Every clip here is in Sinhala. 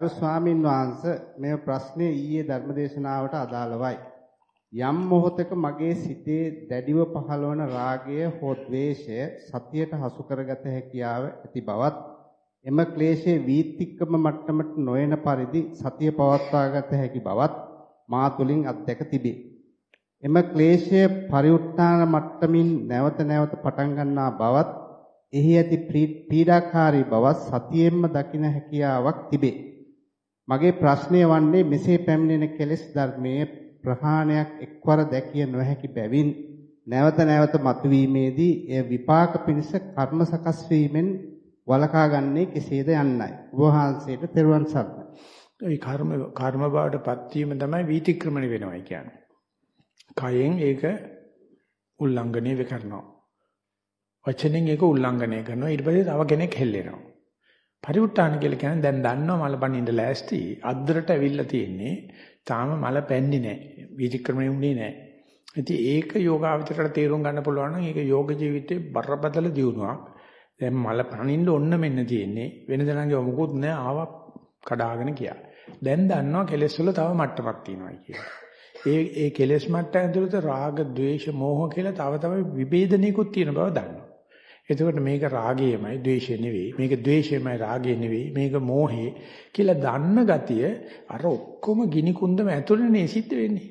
ස්වාමින් වහන්සේ මේ ප්‍රශ්නේ ඊයේ ධර්මදේශනාවට අදාළවයි. යම් මොහොතක මගේ සිතේ දැඩිව පහළවන රාගය හෝ ද්වේෂය සතියට හසු කරගත හැකියාව ඇති බවත් එම ක්ලේශයේ වීතික්කම මට්ටමට නොයන පරිදි සතිය පවත්වාගත හැකි බවත් මා තුලින් අත්දැක තිබේ. එම ක්ලේශය පරිඋත්ථාන මට්ටමින් නැවත නැවත පටන් ගන්නා බවත් එහි ඇති පීඩාකාරී බවත් සතියෙන්ම දකින හැකියාවක් තිබේ. මගේ ප්‍රශ්නය වන්නේ මෙසේ පැමිණෙන කෙලෙස් ධර්මයේ ප්‍රහාණයක් එක්වර දැකිය නොහැකි බැවින් නැවත නැවත මතුවීමේදී එය විපාක පිණිස කර්ම සකස් වීමෙන් වළකා ගන්නේ කෙසේද යන්නයි. ඔබ වහන්සේට තෙරුවන් සරණයි. ඒ කර්ම කර්ම බවටපත් වීම තමයි වීතික්‍රමණය වෙනවා කියන්නේ. කයෙන් ඒක උල්ලංඝනය කරනවා. වචනෙන් ඒක උල්ලංඝනය කරනවා. ඊට පස්සේ තව කෙනෙක් හෙල්ලෙනවා. පරිඋත්තාන කියලා කියන්නේ දැන් දන්නවා මල පනින්න ලෑස්ති. අද්දරට ඇවිල්ලා තියෙන්නේ. තාම මල පැන්නේ නැහැ. වීතික්‍රමණය වුණේ නැහැ. ඉතින් ඒක යෝගාවචරයට තේරුම් ගන්න පුළුවන් නම් ඒක යෝග ජීවිතේ බරපතල දියුණුවක්. දැන් මල පනින්න ඔන්න මෙන්න තියෙන්නේ. වෙනදනගේ මොකුත් නැහැ ආව කඩාගෙන ගියා. දැන් දන්නවා කෙලෙස් වල තව මට්ටමක් තියෙනවා කියලා. ඒ ඒ කෙලෙස් මට්ටම ඇතුළත රාග, ద్వේෂ, මෝහ කියලා තව තව විභේදනයකුත් තියෙන බව දන්නවා. එතකොට මේක රාගයමයි ද්වේෂය නෙවෙයි. මේක ද්වේෂයමයි රාගය නෙවෙයි. මේක මෝහේ කියලා දන්න ගතිය අර ඔක්කොම ගිනි කුන්දම ඇතුළේනේ සිද්ධ වෙන්නේ.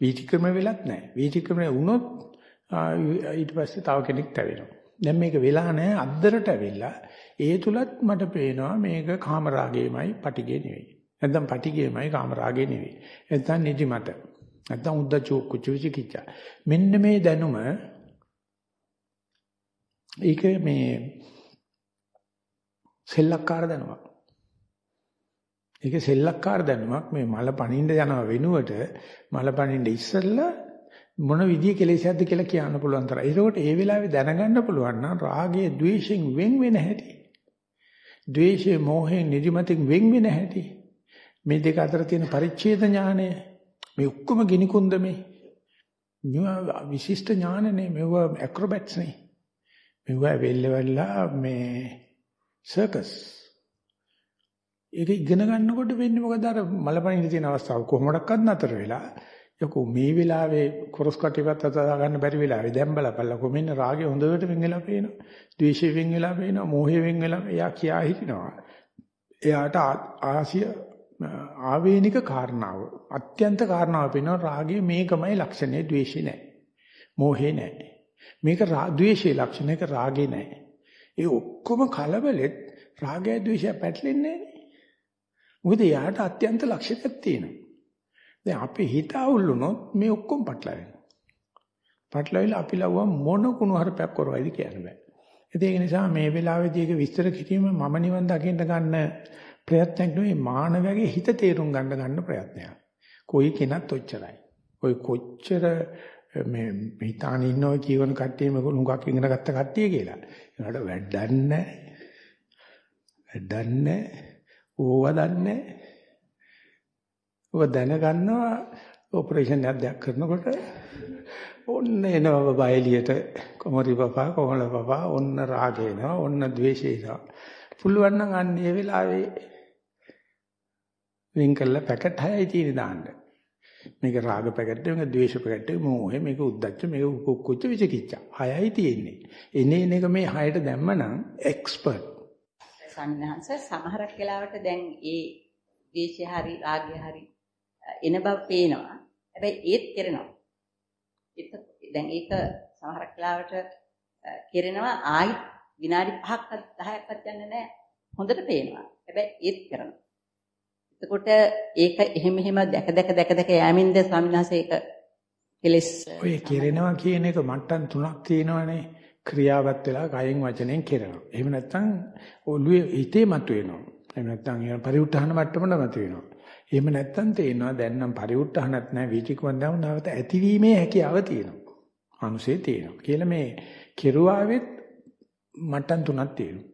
වීතික්‍රම වෙලත් නැහැ. වීතික්‍රම වුණොත් ඊට පස්සේ තව කෙනෙක් තැවෙනවා. දැන් මේක වෙලා නැහැ අද්දරට වෙලා. ඒ තුලත් මට පේනවා මේක කාම රාගයමයි පටිගය නෙවෙයි. නැත්නම් පටිගයමයි කාම රාගය නෙවෙයි. නැත්නම් නිදිමත. නැත්නම් උද්දච්ච කුච්ච විචිකිච්ඡා. මෙන්න මේ දැනුම ඒක මේ සෙල්ලක්කාර දැනුමක්. ඒක සෙල්ලක්කාර දැනුමක් මේ මල පනින්න යනව වෙනුවට මල පනින්න ඉස්සෙල්ලා මොන විදිය කෙලෙසයක්ද කියලා කියන්න පුළුවන් තරයි. ඒකෝට ඒ වෙලාවේ දැනගන්න පුළුවන් නම් රාගයේ ද්වේෂයෙන් වෙන් වෙන හැටි. ද්වේෂයේ මෝහයෙන් නිදිමතෙන් වෙන් වෙන හැටි. මේ දෙක අතර තියෙන පරිච්ඡේද ඥානය මේ ඔක්කොම ගිනි කුන්ද මේ මේවා විශිෂ්ට ඥානනේ මේවා ඇක්‍රොබැට්ස් නේ මේවා වෙල්ලවලා මේ සර්කස් ඒක ඉගෙන ගන්නකොට වෙන්නේ මොකද? අර මලපණින්න තියෙන අවස්ථාව කොහොමඩක්වත් නතර වෙලා යකෝ මේ වෙලාවේ කොරස් කටිපත් අතදා ගන්න බැරි වෙලාවේ දැන් බලපල්ලා කොමෙන්න රාගය හොඳට වෙන් වෙලා පේනවා. ද්වේෂය වෙන් වෙලා පේනවා මෝහය වෙන් වෙලා එයා කියා හිටිනවා. එයාට ආසිය ආවේනික කාරණාව අත්‍යන්ත කාරණාව වෙනවා රාගයේ මේකමයි ලක්ෂණය ද්වේෂේ නැහැ. මෝහේ නැහැ. මේක ද්වේෂයේ ලක්ෂණයක රාගේ නැහැ. ඒ ඔක්කොම කලබලෙත් රාගය ද්වේෂය පැටලෙන්නේ නැහැ. මොකද යාට අත්‍යන්ත ලක්ෂණයක් තියෙනවා. දැන් අපේ හිත අවුල් වුණොත් මේ ඔක්කොම පටලවෙනවා. පටලවිලා අපි ලව්ව මොන කුණු හරපයක් කරවයිද කියන්න බෑ. ඒක නිසා මේ වෙලාවේදී ඒක විස්තර කිරීම මම නිවන් දකින්න ගන්න ප්‍රයත්නයක් නෙවෙයි මානවයාගේ හිත තේරුම් ගන්න ගන්න ප්‍රයත්නයක්. කොයි කෙනත් ඔච්චරයි. ඔය කොච්චර මේ හිතාන ඉන්නව කියවන කට්ටිය මේක ලුඟක් ඉගෙන ගත්ත කට්ටිය කියලා. ඒකට වැඩක් නැහැ. වැඩක් නැහැ. ඕව දන්නේ ඔය දැනගන්නවා ඔපරේෂන් එකක් දෙයක් කරනකොට ඔන්න එනවා බයලියට කොමරි පපා කොමල පපා ඔන්න රාගේනවා ඔන්න ද්වේෂේනවා පුළුවන් නම් අන්න ඒ වෙලාවේ වෙන් කළා පැකට් 6යි තියෙන දාන්න. මේක රාග පැකට් එක, මේක ද්වේෂ පැකට් එක, මෝහය, මේක උද්දච්ච, මේක කුච්ච විචිකිච්ඡා. 6යි තියෙන්නේ. එනේ එනක මේ 6ට දැම්මනම් එක්ස්පර්ට්. සංඝහංශ සමහරක් වෙලාවට දැන් ඒ ද්වේෂය හරි රාගය හරි එන බව පේනවා. හැබැයි ඒත් කරනවා. දැන් ඒක සමහරක් වෙලාවට කරනවා ආයි විනාඩි 5ක්වත් 10ක්වත් යන්නේ නැහැ. හොඳට පේනවා. හැබැයි ඒත් කරනවා. එතකොට ඒක එහෙම එහෙම දැක දැක දැක දැක යෑමින්ද ස්වාමීන් වහන්සේ ඒක කෙලස් ඔය කෙරෙනවා කියන එක මට්ටම් තුනක් තියෙනවනේ ක්‍රියාවත් වෙලා කයෙන් වචනෙන් කෙරෙනවා. එහෙම නැත්නම් ඔළුවේ හිතේ මතුවෙනවා. එහෙම නැත්නම් ඊන පරිඋත්හාන මට්ටමට මතුවෙනවා. එහෙම නැත්නම් තේනවා දැන් නම් පරිඋත්හානත් නැහැ වීචිකවන් දාව නැවත ඇතිවීමේ හැකියාව තියෙනවා. අනුසේ තියෙනවා. කියලා මේ කෙරුවාවෙත් මට්ටම් තුනක් තියෙනවා.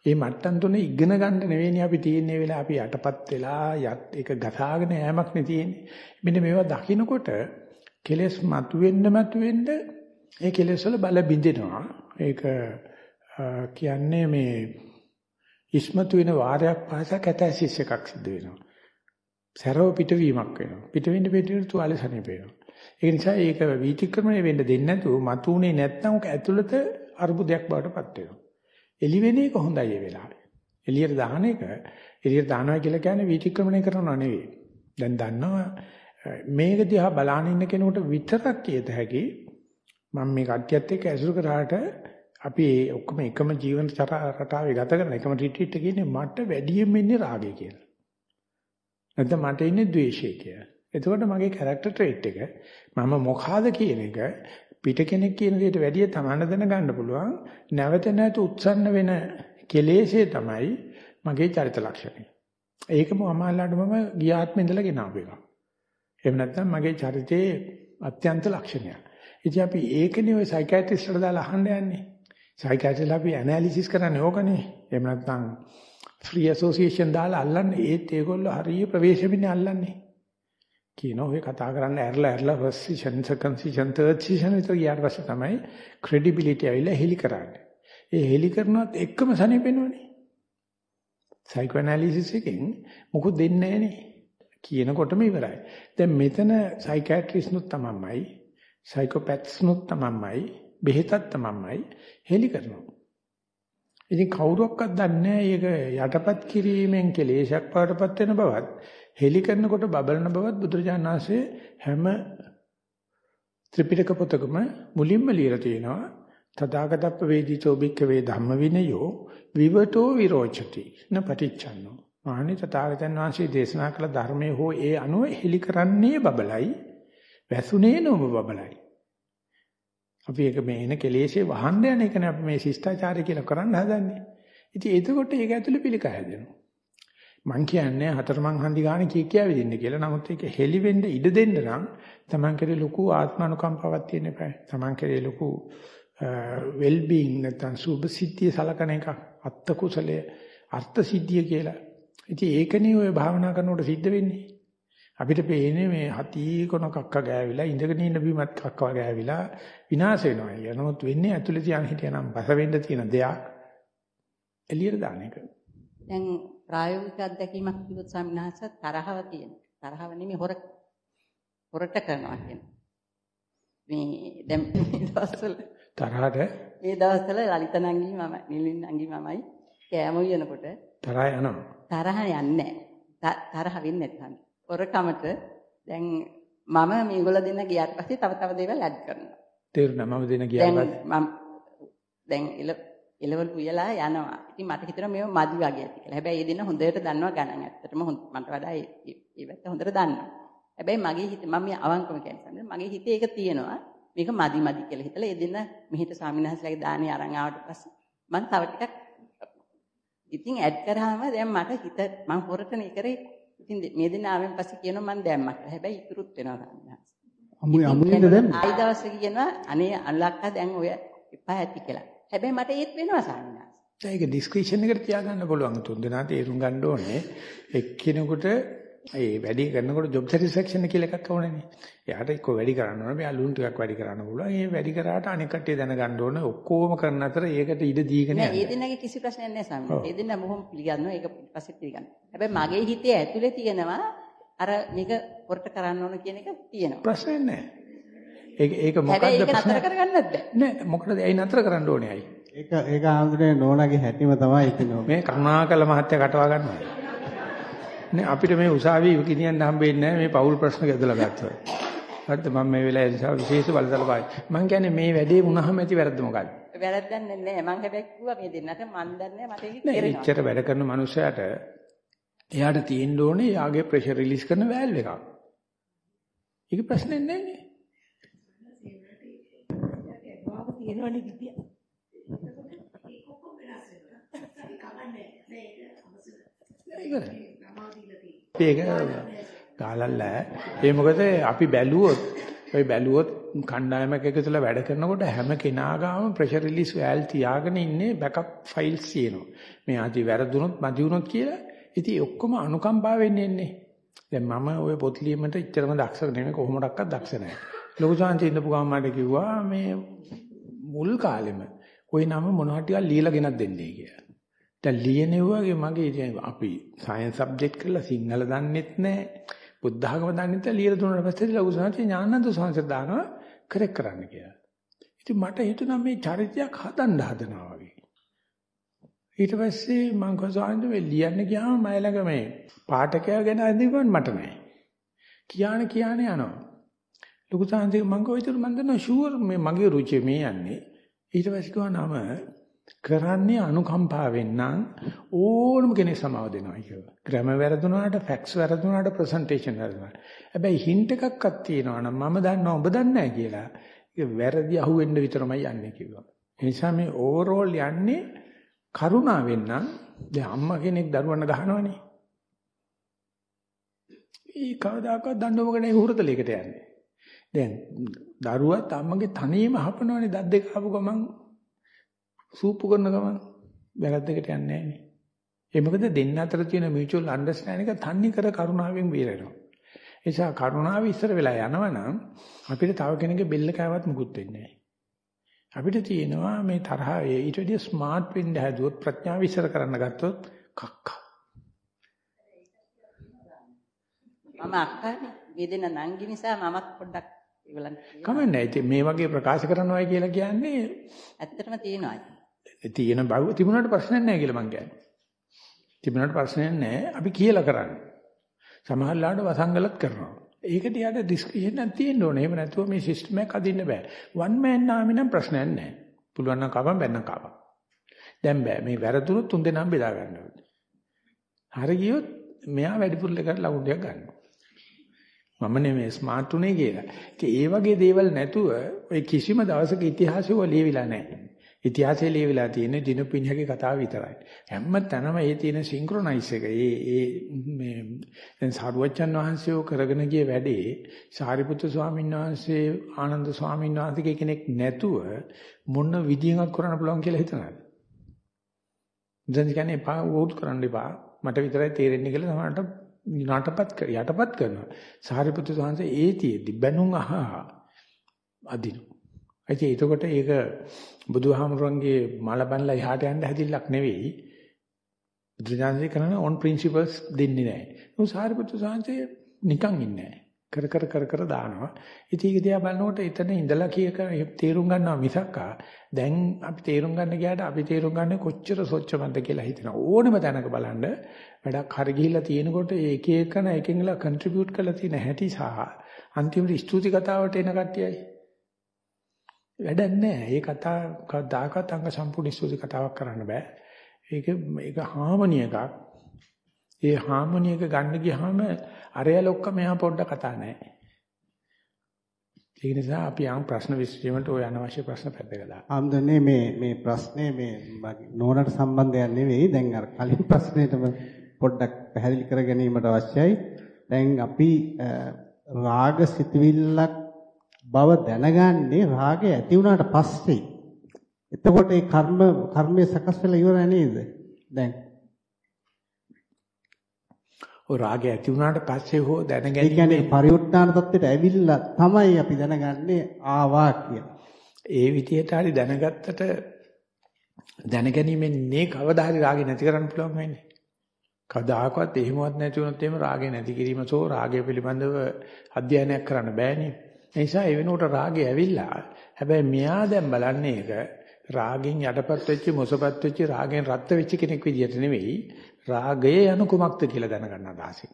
මේ මට්ටම් තුන ඉගෙන ගන්න නෙවෙයිනේ අපි තියෙන්නේ වෙලාව අපි යටපත් වෙලා යත් ඒක ගසාගෙන යෑමක් නේ තියෙන්නේ. මෙන්න මේවා දකිනකොට කෙලෙස් මතුවෙන්න මතුවෙන්න ඒ කෙලෙස් වල බල බිඳෙනවා. ඒක කියන්නේ මේ ඉස්මතු වෙන වාරයක් පාසා කැතැසිස් එකක් සිද්ධ වෙනවා. සැරව පිටවීමක් වෙනවා. පිටවෙන්න පිටින් තුවාලේ සනීප වෙනවා. ඒ නිසා ඒක වීතික්‍රමණය වෙන්න දෙන්නේ නැතුව මතුනේ නැත්නම් ඔක ඇතුළත අරුබුදයක් බවට පත් වෙනවා. එළි වෙන එක හොඳයි ඒ වෙලාවේ. එළියට දාන එක එළියට දානවා කියලා කියන්නේ වීතික්‍රමණය කරනවා නෙවෙයි. දැන් දන්නවා මේක දිහා බලාන ඉන්න කෙනෙකුට විතරක් කියත හැකි මම මේ කට්ටියත් එක්ක ඇසුරු කරාට අපි ඔක්කොම එකම ජීවන රටාවේ ගත කරන එකම රිට්‍රීට් එකේ ඉන්නේ මට වැඩියෙන් ඉන්නේ රාගය කියලා. නැත්නම් මට ඉන්නේ ද්වේෂය කියලා. එතකොට මගේ කැරක්ටර් ට්‍රේට් එක මම මොකಾದ කියන එක පිට කෙනෙක් කියන දෙයට වැඩිය තමන්න දැනගන්න පුළුවන් නැවත නැවත උත්සන්න වෙන කෙලෙසේ තමයි මගේ චරිත ලක්ෂණය. ඒකම අමාලාට මම ගියාත්ම ඉඳලා ගෙනාවු එක. එහෙම නැත්නම් මගේ චරිතයේ අත්‍යන්ත ලක්ෂණයක්. ඉතින් අපි ඒකනේ ඔය සයිකියාට්‍රිස්ට්ට දාලා අහන්න යන්නේ. සයිකියාට්‍රිස්ලා අපි ඇනලිසිස් කරන්නේ ඕකනේ. එහෙම නැත්නම් ෆ්‍රී ඇසෝසියේෂන් දාලා අල්ලන්නේ ඒත් ඒගොල්ලෝ හරිය ප්‍රවේශමිනේ අල්ලන්නේ. කියනවා ඔය කතා කරන්න ඇරලා ඇරලා first season second season third season විතර ගියාට පස්සේ තමයි ක්‍රෙඩිබිලිටි ඇවිල්ලා හෙලි කරන්නේ. ඒ හෙලි කරනවත් එක්කම සනීපෙනවනේ. සයිකෝ ඇනලිසිස් එකෙන් මොකද දෙන්නේ නැහනේ. කියනකොටම ඉවරයි. දැන් මෙතන සයිකියාට්‍රිස්නුත් තමන්මයි, සයිකෝපැත්ස්නුත් තමන්මයි, බෙහෙතත් තමන්මයි හෙලි කරනවා. ඉතින් කවුරක්වත් දන්නේ නැහැ යටපත් කිරීමෙන් කෙලේශයක් පාටපත් වෙන බවත් හෙලි කරනකොට බබලන බවත් බුදුරජාණන් වහන්සේ හැම ත්‍රිපිටක පොතකම මුලින්ම ලියලා තියෙනවා. තථාගතප්ප වේදිතෝ භික්ඛවේ ධම්ම විනයෝ විවටෝ විරෝචති. න පටිච්චන්නෝ. මානි තථාගතයන් වහන්සේ දේශනා කළ ධර්මයේ හෝ ඒ අනුව හෙලි කරන්නේ බබලයි. වැසුනේ නොම බබලයි. අපි ඒක මේ එන කෙලෙසේ වහන්න යන එකනේ අපි මේ ශිෂ්ටාචාරය කියලා කරන්න හදන්නේ. ඉතින් එතකොට ඒක ඇතුලේ පිළිකා හැදෙනවා. මං කියන්නේ හතරමං හන්දි ගානේ කී කියා විදින්න කියලා. නමුත් ඒක හෙලි වෙන්න ඉඩ දෙන්න නම් Taman කෙරේ ලොකු ආත්මානුකම්පාවක් තියෙන්න eBay. Taman කෙරේ ලොකු well being නැත්නම් සුභ සිද්ධිය සලකන එක අත්ත කුසලයේ අර්ථ සිද්ධිය කියලා. ඉතින් ඒකනේ ඔය භාවනා කරනකොට සිද්ධ වෙන්නේ. අපිට පේන්නේ මේ හති කොනක් අක්ක ගෑවිලා ඉඳගෙන ඉන්න බීමත් අක්ක ගෑවිලා විනාශ වෙනවා. ඒ නමුත් වෙන්නේ ඇතුලේ තියන් හිටියනම් බස වෙන්න තියෙන දෙයක් එළියට දාන එක. දැන් ප්‍රායෝගික අත්දැකීමක් කිව්වොත් ස්වාමීන් තරහව තියෙන. තරහව නෙමෙයි හොර හොරට කරනවා කියන්නේ. මේ දැන් මේ දවස්වල තරහට මේ දවස්වල ලලිත නංගි මම නිලින් නංගි මමයි කෑම උයනකොට තරහ යනවා. තරහ යන්නේ නැහැ. තරහ වෙන්නේ නැත්නම්. හොරකමට දැන් මම මේගොල්ලෝ දෙන්න ගියාට පස්සේ තව තව දේවල් ඇඩ් කරනවා. තේරුණා මම දෙන්න ගියාට පස්සේ මම දැන් එල එලවල් උයලා යනවා. ඉතින් මට හිතෙනවා මේව මදි වගේ ඇති කියලා. හැබැයි ඒ දෙන්න හොඳට දන්නවා ගණන් ඇත්තටම මට වඩා ඒ වැත්ත හොඳට දන්නවා. හැබැයි මගේ හිත මම මේ අවංකම කියන්නේ මගේ හිතේ ඒක තියෙනවා. මේක මදි මදි කියලා හිතලා ඒ දෙන්න මෙහිට ස්වාමිනාස්ලාගේ දානේ අරන් ආවට පස්සේ මම තව ටිකක් ඉතින් ඇඩ් කරාම දැන් මට හිත මම හොරටනේ කරේ ඉතින් මේ දින ආවෙන් පස්සේ කියනවා මම දැම්මා කියලා. හැබැයි ඉතුරුත් වෙනවා ගන්න. අමුයි අමුයිද දැම්ම? ආයි දවසේ කියනවා අනේ අල්ලක්කා දැන් ඔය එපා ඇති කියලා. හැබැයි මට ඒත් වෙනවා සාමිනාස්. ඒක ඩිස්ක්‍රිප්ෂන් එකට තියාගන්න පුළුවන් තුන් දෙනා තේරුම් ගන්න ඕනේ. එක්කිනෙකුට ඒ වැඩි කරනකොට ජොබ් සැටිස්ෆැක්ෂන් කියලා එකක් ඕනේනේ. එයාට එක්ක වැඩි කරන්න ඕනේ. මෙයා ලුණු ටිකක් වැඩි කරන්න පුළුවන්. ඒ වැඩි කරාට අනෙක් කට්ටිය දැනගන්න ඕනේ. ඔක්කොම කරන අතර ඒකට ඉඩ දීගෙන යන්න. නෑ, ඒ දෙන්නගේ කිසි ප්‍රශ්නයක් නෑ සාමි. ඒ දෙන්න මොහොම පිළිගන්නවා. ඒක ඊපස්සේ පිළිගන්නවා. හැබැයි මගේ හිතේ ඇතුලේ තියෙනවා අර මේක පොරට කරන්න ඕන කියන එක තියෙනවා. ප්‍රශ්නයක් නෑ. ඒක ඒක මොකද්ද ප්‍රශ්නේ? ඒක නතර කරගන්නත් බෑ. නෑ මොකටද ඇයි නතර කරන්න ඕනේ ඇයි? ඒක ඒක ආන්දරේ නෝනාගේ හැටිම තමයි ඉතින් මේ කරුණාකල මහත්තයා කටවා ගන්නවා. නේ අපිට මේ උසාවියේ ගෙනියන්න හම්බෙන්නේ නැහැ මේ පෞල් ප්‍රශ්න ගැදලා ගත්තා. හරිද මම මේ වෙලාවේ නිසා විශේෂ බලතල පායි. මම කියන්නේ මේ වැඩේ වුණාම ඇති වැරද්ද මොකක්ද? වැරද්දක් නැහැ. මම හැබැයි කිව්වා මේ දෙන්නට මන් දන්නේ මට ඒක තේරෙනවා. එච්චර වැඩ කරන මනුස්සයාට එයාට තියෙන්න ඕනේ යාගේ ප්‍රෙෂර් රිලීස් කරන වැල්ව් එකක්. ඒක ප්‍රශ්නේ නැහැ නේ. තියෙනවනේ විදිය. ඒක ගාලල්ල ඒ මොකද අපි බැලුවොත් ඔය බැලුවොත් කණ්ඩායමක් එකතුලා වැඩ කරනකොට හැම කෙනා ගාම ප්‍රෙෂර් රිලීස් වැල් තියාගෙන ඉන්නේ බෑකප් ෆයිල්ස් තියෙනවා. මේ ආදි වැරදුනොත් මදි වුනොත් කියලා. ඉතින් ඔක්කොම අනුකම්පා වෙන්නේ ඉන්නේ. දැන් මම ওই පොත් ලියීමට ඉච්චරම දක්ෂ නෙමෙයි කොහොමඩක්වත් දක්ෂ නැහැ. ලොකු සාංශ ඉඳපු ගමන් මට කිව්වා මේ මුල් කාලෙම ওই නම මොනවා ටිකක් ලියලා ගෙනත් දෙන්නේ කියලා. දැන් ලියනෙව්වාගේ මගේ ඉතින් අපි සයන්ස් සබ්ජෙක්ට් කරලා සිංහල දන්නෙත් නැහැ. බුද්ධ ආගම දන්නෙත් නැහැ. ලියලා දුන්නාට පස්සේ ලඝු සංහසේ ඥානන්ද සංහසේ දානවා කරෙක් කරන්න කියලා. ඉතින් මට හිතුණා මේ චරිතයක් හදන්න හදනවා වගේ. ඊට පස්සේ මං කොසාන්ද මේ ලියන්න ගියාම මම ළඟ මේ පාඨකයා ගැන අඳින්න මට නැහැ. කියාන කියාන යනවා. ලොකු සාන්තික මං කොයිතර මං දන්නවා ෂුවර් මේ මගේ රුචිය මේ යන්නේ. ඊට පස්සේ කිව්වා නම කරන්නේ අනුකම්පාවෙන් නම් ඕනම කෙනෙක් සමාව දෙනවා කියලා. ග්‍රැම වැරදුනාට, ෆැක්ස් වැරදුනාට, ප්‍රසන්ටේෂන් වැරදුනාට. හැබැයි හින්ට් එකක්වත් තියෙනවා නම් මම දන්නවා ඔබ දන්නේ නැහැ කියලා. ඒක වැරදි අහුවෙන්න විතරමයි යන්නේ කිව්වා. ඒ නිසා මේ ඕවර්ෝල් යන්නේ කරුණාවෙන් නම් දැන් අම්මා කෙනෙක් දරුවන්ට ගහනවනේ. ඒ කවදාකවත් දඬුවමකට හුරතලයකට යන්නේ. දැන් දරුවත් අම්මගේ තනියම හපනවනේ දත් දෙක ආපු ගමන් සූප්පු කරන ගමන් වැරද්දකට යන්නේ නැහැ ඒ මොකද දෙන්න අතර තියෙන මියුචුවල් අන්ඩර්ස්ටෑන්ඩින් එක තන්නේ කර කරුණාවෙන් බේරෙනවා. ඒ නිසා කරුණාව ඉස්සර වෙලා යනවනම් අපිට තව කෙනෙක්ගේ බෙල්ල කෑවත් මුකුත් වෙන්නේ නැහැ. අපිට තියෙනවා මේ තරහ ඊට වැඩිය ස්මාර්ට් වෙන්න හැදුවොත් ප්‍රඥාව ඉස්සර කරන්න ගත්තොත් කක්කා. මම අක්කානේ මේ දෙන නංගි නිසා මමත් පොඩ්ඩක් ඉවලන් කමන්නේ. ඉතින් මේ වගේ ප්‍රකාශ කරනවා කියලා කියන්නේ ඇත්තටම තියෙනවා. තියෙන බව තිබුණාට ප්‍රශ්නයක් නැහැ කියලා මං කියන්නේ. තිබුණාට ප්‍රශ්නයක් නැහැ. අපි කියලා කරන්නේ. සමහරලාට වසංගලත් කරනවා. ඒකට යට ඩිස්කෂන් එකක් තියෙන්න ඕනේ. එහෙම නැතුව මේ සිස්ටම් එක අදින්න බෑ. වන් මෑන් නාමේ නම් ප්‍රශ්නයක් නැහැ. පුළුවන් නම් කවම් බැන්නම් කවම්. දැන් බෑ. මේ වැරදුනොත් තුන් දෙනාම බෙදා ගන්න ඕනේ. හරි ගියොත් මෙයා වැඩිපුර ලකුණු ටිකක් ගන්නවා. මම නෙමෙයි ස්මාර්ට් උනේ කියලා. ඉතින් ඒ වගේ දේවල් නැතුව ඔය කිසිම දවසක ඉතිහාසෙ ඔය ලියවිලා නැහැ. ඉතිහාසයේ ලියවිලා තියෙන දිනපිණ්හගේ කතාව විතරයි. හැම තැනම ඒ තියෙන සින්ක්‍රොනයිස් එක. ඒ ඒ මේ දැන් සාරුවච්චන් වහන්සේව කරගෙන ගිය වැඩේ සාරිපුත්‍ර ස්වාමීන් වහන්සේ ආනන්ද ස්වාමීන් වහන්සේ කෙනෙක් නැතුව මොන විදියකට කරන්න පුළුවන් කියලා හිතනවාද? දැන් කියන්නේ පා වෝට් කරන්න එපා. මට විතරයි තේරෙන්නේ කියලා සමහරට නටපත් කර යටපත් කරනවා. සාරිපුත්‍ර ස්වාමීන් ඒ තියෙද්දි බැනුම් අහා අදිනු. ඒ එතකොට ඒක බුදුහාමුදුරන්ගේ මල බන්ලා එහාට යන්න හැදිල්ලක් නෙවෙයි. බුදුජානක කරන on principles දෙන්නේ නැහැ. නෝ සාරිපුත්‍ර ස්වාමීන් නිකන් ඉන්නේ නැහැ. කර කර කර කර දානවා. ඉතින් ඒක දිහා බලනකොට එතන ඉඳලා කීක තේරුම් ගන්නවා මිසක්කා දැන් අපි තේරුම් ගන්න ගියාට අපි තේරුම් ගන්නේ කොච්චර සොච්චමන්ද කියලා හිතනවා. ඕනෙම තැනක බලන්න වැඩක් හරි ගිහිල්ලා තියෙනකොට ඒක එකන එකෙන්ලා කන්ට්‍රිබියුට් කරලා තියෙන හැටි සහ අන්තිමට ස්තුති කතාවට එන කට්ටියයි. වැඩක් නැහැ. ඒ කතා කවදාකවත් අංග සම්පූර්ණ ස්තුති කතාවක් කරන්න බෑ. ඒක ඒක හාමනි එකක්. ඒ හාමනි එක ගන්න ගියාම අරය ලොක්ක මෙහා පොඩ්ඩ කතා නැහැ. ඒ නිසා අපි යම් ප්‍රශ්න විශ්ලේෂණයට ඔය අනවශ්‍ය ප්‍රශ්න පැත්තක දාලා. ආම්දනේ මේ මේ ප්‍රශ්නේ මේ නෝනට සම්බන්ධයක් නෙවෙයි. දැන් අර කලින් ප්‍රශ්නෙටම පොඩ්ඩක් පැහැදිලි කර ගැනීමට අවශ්‍යයි. දැන් අපි රාග සිතවිල්ලක් බව දැනගන්නේ රාගය ඇති වුණාට පස්සේ. එතකොට ඒ කර්ම කර්මයේ සකස් වෙලා ඉවරයි නේද? දැන් ඔය රාගය ඇති වුණාට පස්සේ හෝ ඒ දැනගැනීම කියන්නේ පරිඋත්ථාන தත්ත්වයට ඇවිල්ලා තමයි අපි දැනගන්නේ ආවා කියලා. ඒ විදිහට හරි දැනගත්තට දැනගැනීමෙන් නේ කවදා හරි රාගය නැති කරන්න පුළුවන් වෙන්නේ. කවදාකවත් එහෙමවත් නැති වුණොත් එහෙම රාගය නැති කිරීම සෝ රාගය පිළිබඳව අධ්‍යයනයක් කරන්න බෑනේ. ඒ නිසා ඒ වෙනුවට රාගය ඇවිල්ලා හැබැයි මෙයා දැන් බලන්නේ ඒක රාගෙන් යටපත් වෙච්ච මොසපත් වෙච්ච රාගෙන් රත් වෙච්ච කෙනෙක් විදියට නෙවෙයි රාගය යනු කුමක්ද කියලා දැනගන්න අදහසින්.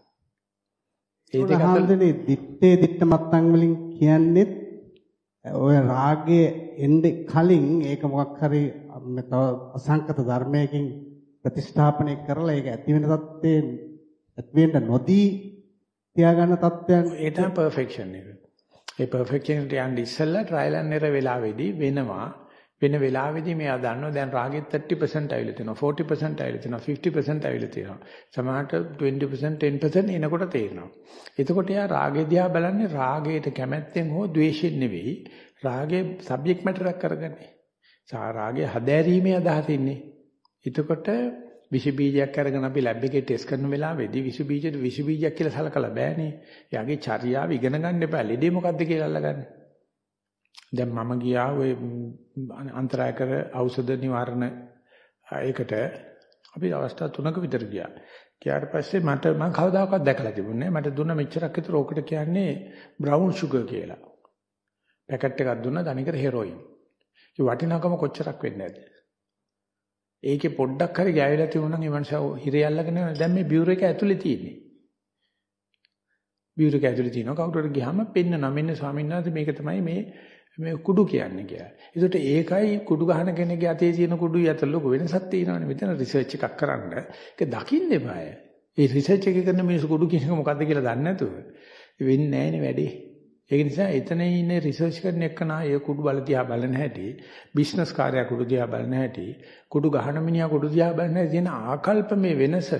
ඒ දෙක අතර දිත්තේ දිත්ත මත්තන් වලින් කියන්නේ ඔය රාගයේ එන්නේ කලින් ඒක මොකක් හරි තව අසංකත ධර්මයකින් ප්‍රතිස්ථාපනය කරලා ඒක ඇති වෙන தත්ත්වයෙන් ඇති වෙන්න නොදී තියාගන්න தත්ත්වයන් ඒ තමයි perfection එක. ඒ perfection එකට යන්න ඉස්සෙල්ලා trial and error වෙලාවේදී වෙනවා. වෙන වෙලාවේදී මෙයා දන්නවා දැන් රාගෙත් 30% ඇවිල්ලා තියෙනවා 40% ඇවිල්ලා තියෙනවා 50% ඇවිල්ලා තියෙනවා. සමහරට 20% 10% එනකොට තේරෙනවා. එතකොට එයා රාගෙ දිහා බලන්නේ රාගයට කැමැත්තෙන් හෝ ද්වේෂයෙන් නෙවෙයි. රාගේ සබ්ජෙක්ට් මැටර් එකක් කරගන්නේ. සා රාගේ හදෑරීමේ අදහස ඉන්නේ. එතකොට විස බීජයක් අරගෙන අපි ලැබ් එකේ ටෙස්ට් කරන වෙලාවේදී විස බීජෙට විස බීජයක් කියලා සලකලා බෑනේ. එයාගේ චර්යාව ඉගෙන ගන්න එපා. ලෙඩේ මොකද්ද කියලා අල්ලගන්න. දැන් මම ගියා ඔය අන්තරාය කර ඖෂධ නිවාරණ ඒකට අපි අවස්ථා තුනක විතර ගියා. ගියාට පස්සේ මට මම කවදාකවත් දැකලා තිබුණේ නැහැ. මට දුන්න මෙච්චරක් විතර ඕකට කියන්නේ බ්‍රවුන් ෂුගර් කියලා. පැකට් එකක් දුන්නා තනිකර හෙරොයින්. ඒ වටිනාකම කොච්චරක් වෙන්නේ නැද්ද? ඒකේ පොඩ්ඩක් හරි ගෑවිලා තිබුණා නම් ඒ මනුස්සයා හිරේ අල්ලගෙන යනවා. දැන් මේ බියුරෝ එක ඇතුලේ තියෙන්නේ. බියුරෝ එක ඇතුලේ තියෙනවා කවුරුහරි ගියාම පෙන්නනවා මෙන්න ස්වාමීන් වහන්සේ මේක තමයි මේ මේ කුඩු කියන්නේ කියලා. ඒකට ඒකයි කුඩු ගහන කෙනෙක්ගේ අතේ තියෙන කුඩුයි අතර ලොකු වෙනසක් තියෙනවානේ. මෙතන රිසර්ච් එකක් කරන්න. ඒක දකින්න එපාය. ඒ රිසර්ච් එක කරන මිනිස්සු කුඩු කියන එක මොකද්ද කියලා දන්නේ නැතුව වෙන්නේ නැහැනේ වැඩේ. ඒක නිසා එතන ඉන්න රිසර්ච් කරන එකනා ඒ කුඩු බල දිහා බලන හැටි, බිස්නස් කාර්යය කුඩු දිහා බලන හැටි, කුඩු ගහන මිනිහා කුඩු දිහා බලන හැටි තියෙන ආකල්ප මේ වෙනස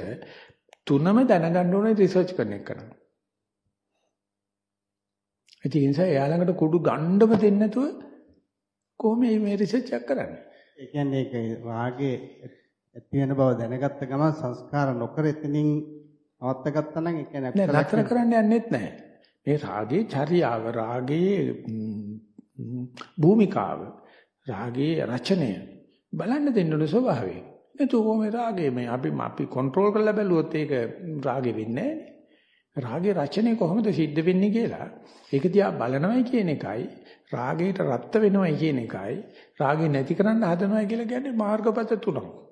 තුනම දැනගන්න ඕනේ රිසර්ච් කරන එකනා. ඒ නිසා එයා ළඟට කුඩු ගන්නම දෙන්නේ නැතුව කොහොම මේ රිසර්ච් එක කරන්නේ? ඒ කියන්නේ ඒක රාගේ ඇති වෙන බව දැනගත්ත ගමන් සංස්කාර නොකර එතනින් නවත්ත ගත්තා නම් ඒ කියන්නේ නෑ නතර කරන්න යන්නෙත් නෑ. මේ රාගේ චර්යාව රාගේ භූමිකාව රාගේ රචනය බලන්න දෙන්න ඕන ස්වභාවය. එතකොට මේ රාගේ මේ අපි අපි කන්ට්‍රෝල් කරලා බැලුවොත් ඒක රාගේ වෙන්නේ නෑනේ. රාගේ රචනය කොහොමද සිද්ධ වෙන්නේ කියලා ඒක දිහා බලනවයි කියන එකයි රාගයට රත් වෙනවයි කියන එකයි රාගේ නැති කරන්න හදනවයි කියලා කියන්නේ මාර්ගපත තුනක්.